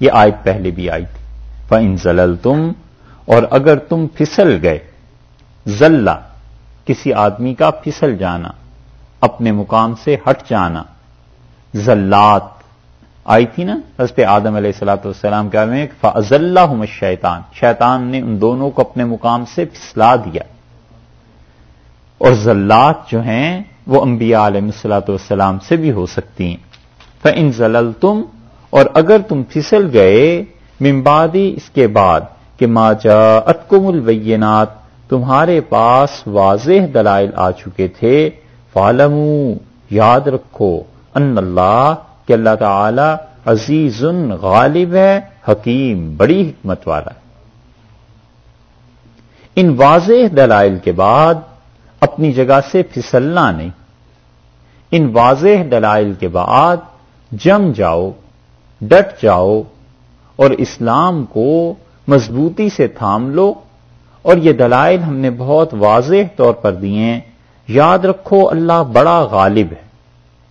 یہ آیت پہلے بھی آئی تھی۔ فَإِن زَلَلْتُمْ اور اگر تم پھسل گئے زلہ کسی آدمی کا پھسل جانا، اپنے مقام سے ہٹ جانا، زلات۔ آئی تھی نا، حضرت آدم علیہ السلاۃ والسلام کہہ رہے ہیں فض اللہ شیطان شیطان نے ان دونوں کو اپنے مقام سے پھسلا دیا۔ اور زلات جو ہیں، وہ انبیاء علیہ السلاۃ والسلام سے بھی ہو سکتی ہیں۔ ان زلل تم اور اگر تم پھسل گئے ممبادی اس کے بعد کہ ما جا اتکم البینات، تمہارے پاس واضح دلائل آ چکے تھے فالمو یاد رکھو ان اللہ، کہ اللہ تعالی عزیز غالب ہے، حکیم، بڑی حکمت والا ہے۔ ان واضح دلائل کے بعد اپنی جگہ سے پھسلنا نہیں۔ ان واضح دلائل کے بعد جم جاؤ۔ ڈٹ جاؤ اور اسلام کو مضبوطی سے تھام لو اور یہ دلائل ہم نے بہت واضح طور پر دیے یاد رکھو، اللہ بڑا غالب ہے۔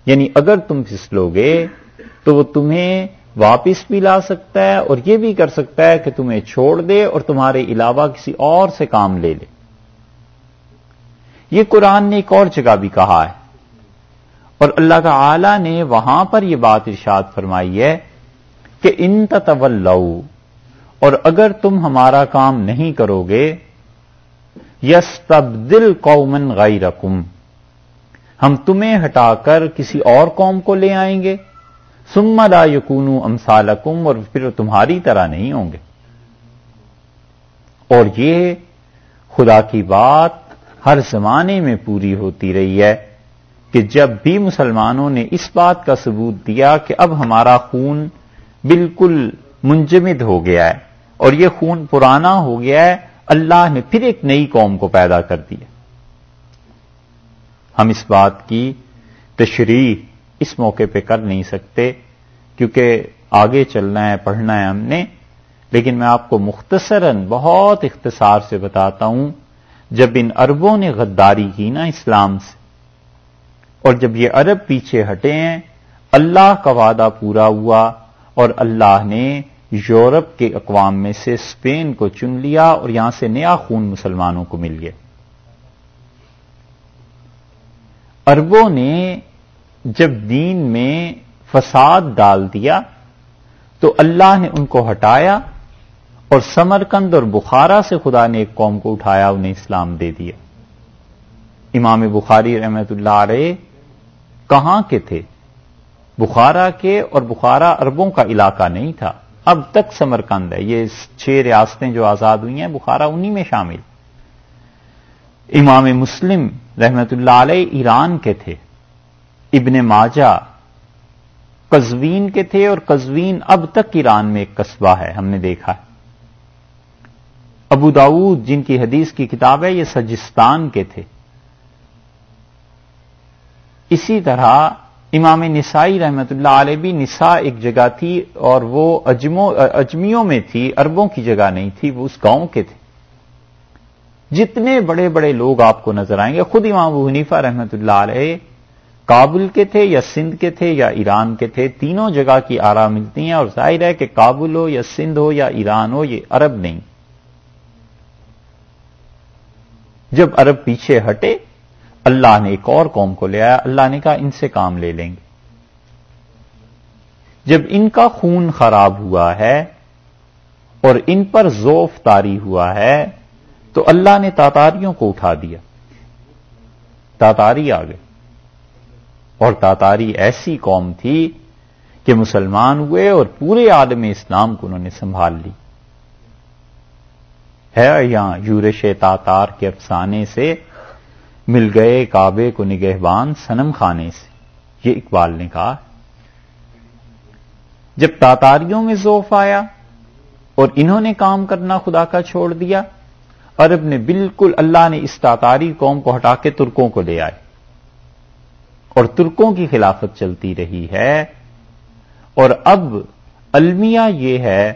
یعنی اگر تم پھسلو گے تو وہ تمہیں واپس بھی لا سکتا ہے اور یہ بھی کر سکتا ہے کہ تمہیں چھوڑ دے اور تمہارے علاوہ کسی اور سے کام لے لے۔ یہ قرآن نے ایک اور جگہ بھی کہا ہے۔ اور اللہ تعالی نے وہاں پر یہ بات ارشاد فرمائی ہے کہ ان تول اور اگر تم ہمارا کام نہیں کرو گے یس تبدل قومن غیرکم، ہم تمہیں ہٹا کر کسی اور قوم کو لے آئیں گے سما لا یقون امسالکم اور پھر تمہاری طرح نہیں ہوں گے۔ اور یہ خدا کی بات ہر زمانے میں پوری ہوتی رہی ہے کہ جب بھی مسلمانوں نے اس بات کا ثبوت دیا کہ اب ہمارا خون بالکل منجمد ہو گیا ہے اور یہ خون پرانا ہو گیا ہے، اللہ نے پھر ایک نئی قوم کو پیدا کر دیا۔ ہم اس بات کی تشریح اس موقع پہ کر نہیں سکتے کیونکہ آگے چلنا ہے، پڑھنا ہے ہم نے۔ لیکن میں آپ کو مختصراً بہت اختصار سے بتاتا ہوں، جب ان اربوں نے غداری کی نا اسلام سے، اور جب یہ عرب پیچھے ہٹے ہیں، اللہ کا وعدہ پورا ہوا۔ اور اللہ نے یورپ کے اقوام میں سے اسپین کو چن لیا اور یہاں سے نیا خون مسلمانوں کو مل گیا۔ اربوں نے جب دین میں فساد ڈال دیا تو اللہ نے ان کو ہٹایا اور سمرکند اور بخارا سے خدا نے ایک قوم کو اٹھایا، انہیں اسلام دے دیا۔ امام بخاری رحمت اللہ علیہ کہاں کے تھے؟ بخارا کے اور بخارا اربوں کا علاقہ نہیں تھا۔ اب تک سمرکند ہے۔ یہ چھ ریاستیں جو آزاد ہوئی ہیں، بخارا انہی میں شامل۔ امام مسلم رحمت اللہ علیہ ایران کے تھے۔ ابن ماجہ قزوین کے تھے اور قزوین اب تک ایران میں ایک قصبہ ہے۔ ہم نے دیکھا ہے۔ ابو داود جن کی حدیث کی کتاب ہے، یہ سجستان کے تھے۔ اسی طرح امام نسائی رحمت اللہ علیہ بھی نسا ایک جگہ تھی اور وہ اجمیوں میں تھی اربوں کی جگہ نہیں تھی، وہ اس گاؤں کے تھے۔ جتنے بڑے بڑے لوگ آپ کو نظر آئیں گے، خود امام ابو حنیفہ رحمت اللہ علیہ کابل کے تھے یا سندھ کے تھے یا ایران کے تھے، تینوں جگہ کی آرا ملتی ہیں اور ظاہر ہے کہ کابل ہو یا سندھ ہو یا ایران ہو، یہ عرب نہیں۔ جب عرب پیچھے ہٹے اللہ نے ایک اور قوم کو لے آیا، اللہ نے کہا ان سے کام لے لیں گے۔ جب ان کا خون خراب ہوا ہے اور ان پر زوف تاری ہوا ہے، تو اللہ نے تاتاریوں کو اٹھا دیا۔ تاتاری آ گئے۔ اور تاتاری ایسی قوم تھی کہ مسلمان ہوئے اور پورے عالم اسلام کو انہوں نے سنبھال لی۔ ہے یہاں یورش تاتار کے افسانے سے مل گئے کعبے کو نگہبان سنم خانے سے۔ یہ اقبال نے کہا۔ جب تاتاریوں میں زوف آیا اور انہوں نے کام کرنا خدا کا چھوڑ دیا، عرب نے بالکل اللہ نے اس تاتاری قوم کو ہٹا کے ترکوں کو لے آئے۔ اور ترکوں کی خلافت چلتی رہی ہے۔ اور اب المیہ یہ ہے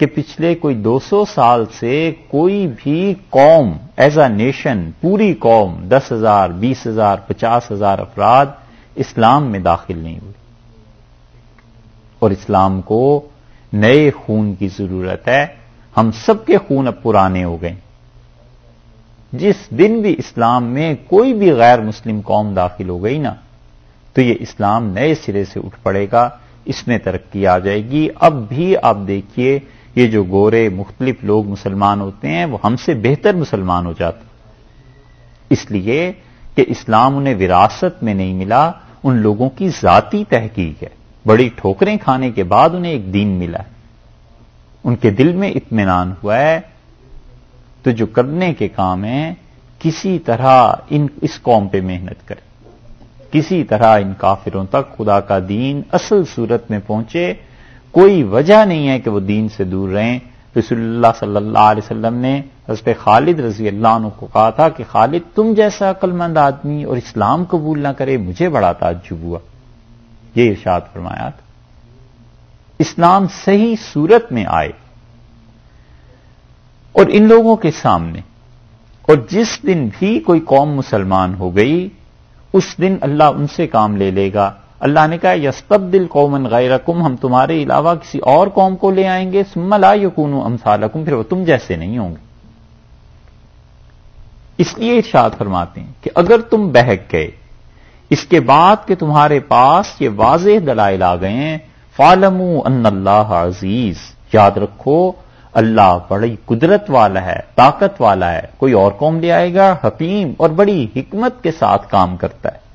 کہ پچھلے کوئی دو سو سال سے کوئی بھی قوم ایز اے نیشن پوری قوم، دس ہزار، بیس ہزار، پچاس ہزار افراد اسلام میں داخل نہیں ہوئی۔ اور اسلام کو نئے خون کی ضرورت ہے۔ ہم سب کے خون اب پرانے ہو گئے۔ جس دن بھی اسلام میں کوئی بھی غیر مسلم قوم داخل ہو گئی نا، تو یہ اسلام نئے سرے سے اٹھ پڑے گا۔ اس میں ترقی آ جائے گی۔ اب بھی آپ دیکھیے یہ جو گورے مختلف لوگ مسلمان ہوتے ہیں، وہ ہم سے بہتر مسلمان ہو جاتے اس لیے کہ اسلام انہیں وراثت میں نہیں ملا، ان لوگوں کی ذاتی تحقیق ہے۔ بڑی ٹھوکریں کھانے کے بعد انہیں ایک دین ملا ہے۔ ان کے دل میں اطمینان ہوا ہے۔ تو جو کرنے کے کام ہیں، کسی طرح ان، اس قوم پہ محنت کرے کسی طرح ان کافروں تک خدا کا دین اصل صورت میں پہنچے۔ کوئی وجہ نہیں ہے کہ وہ دین سے دور رہیں۔ رسول اللہ صلی اللہ علیہ وسلم نے حضرت خالد رضی اللہ عنہ کو کہا تھا کہ خالد، تم جیسا عقل مند آدمی اور اسلام قبول نہ کرے، مجھے بڑا تعجب ہوا۔ یہ ارشاد فرمایا تھا۔ اسلام صحیح صورت میں آئے۔ اور ان لوگوں کے سامنے۔ اور جس دن بھی کوئی قوم مسلمان ہو گئی، اس دن اللہ ان سے کام لے لے گا۔ اللہ نے کہا یستب دل قومن غیر ہم تمہارے علاوہ کسی اور قوم کو لے آئیں گے لا یقون امسالکم پھر وہ تم جیسے نہیں ہوں گے۔ اس لیے ارشاد فرماتے ہیں کہ اگر تم بہک گئے، اس کے بعد کہ تمہارے پاس یہ واضح دلائل آ گئے ہیں فالم ان اللہ عزیز یاد رکھو، اللہ بڑی قدرت والا ہے، طاقت والا ہے۔ کوئی اور قوم لے آئے گا، حکیم اور بڑی حکمت کے ساتھ کام کرتا ہے۔